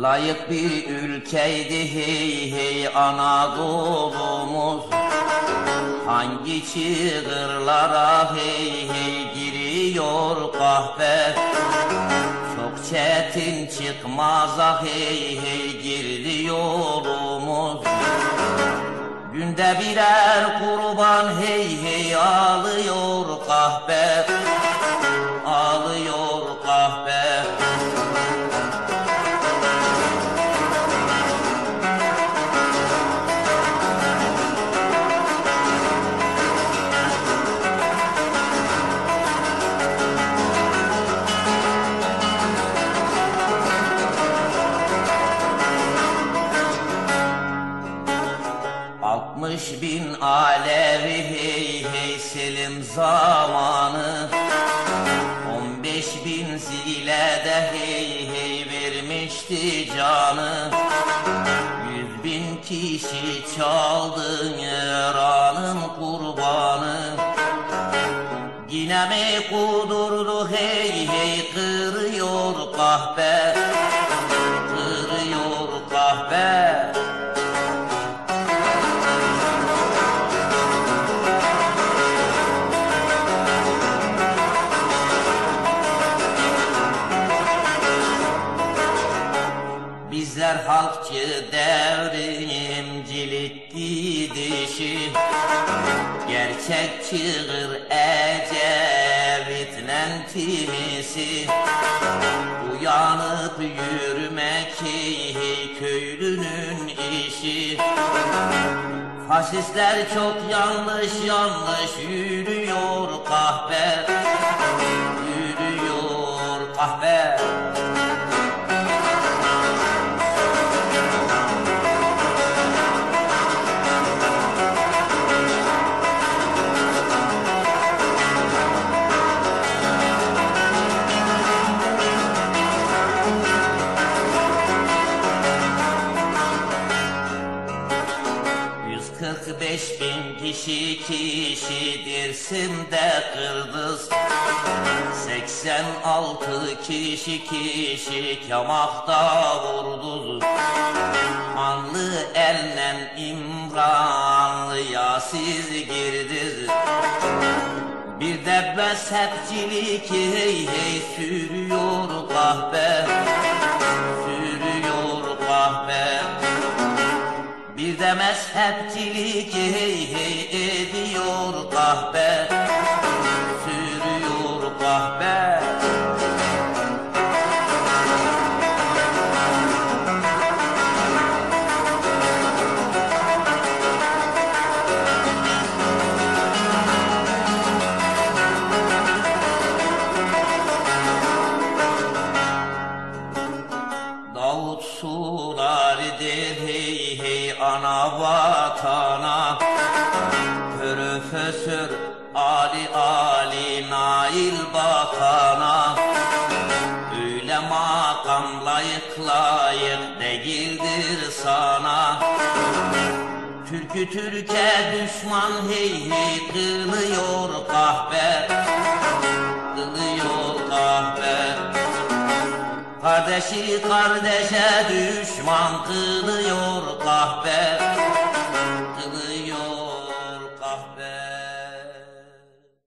Layık bir ülkeydi hey hey Anadolu'muz. Hangi çığırlara hey hey giriyor kahve Çok çetin çıkmaza hey hey girdi yolumuz Günde birer kurban hey hey ağlıyor kahve Altmış bin alevi hey hey selim zamanı. On beş bin zile de hey hey vermişti canı. Yüz bin kişi çaldı yaranın kurbanı. Yine mi kudurdu hey hey kırıyor kahpe Bizler halkçı devrimcilik gidişi. Gerçek çığır ecevitlen timisi Uyanıp yürümek köylünün işi. Faşistler çok yanlış yanlış yürüyor 45 bin kişi kişidir simde kırdız 86 kişi kişi kemakta vurduz. Manlı elle İmranlıya siz girdiz. Bir de mezhepçilik hey hey sürüyor kahve mezhepçilik hey hey ediyor kahpe Sürüyor kahpe. Davut hey ana vatana. Profesör Ali Ali Nail Bakan'a. Öyle makam layık layık değildir sana. Türkü Türkiye düşman hey hey kılıyor kahve. Kılıyor kahve. Kardeşi kardeşe düşman kılıyor kahve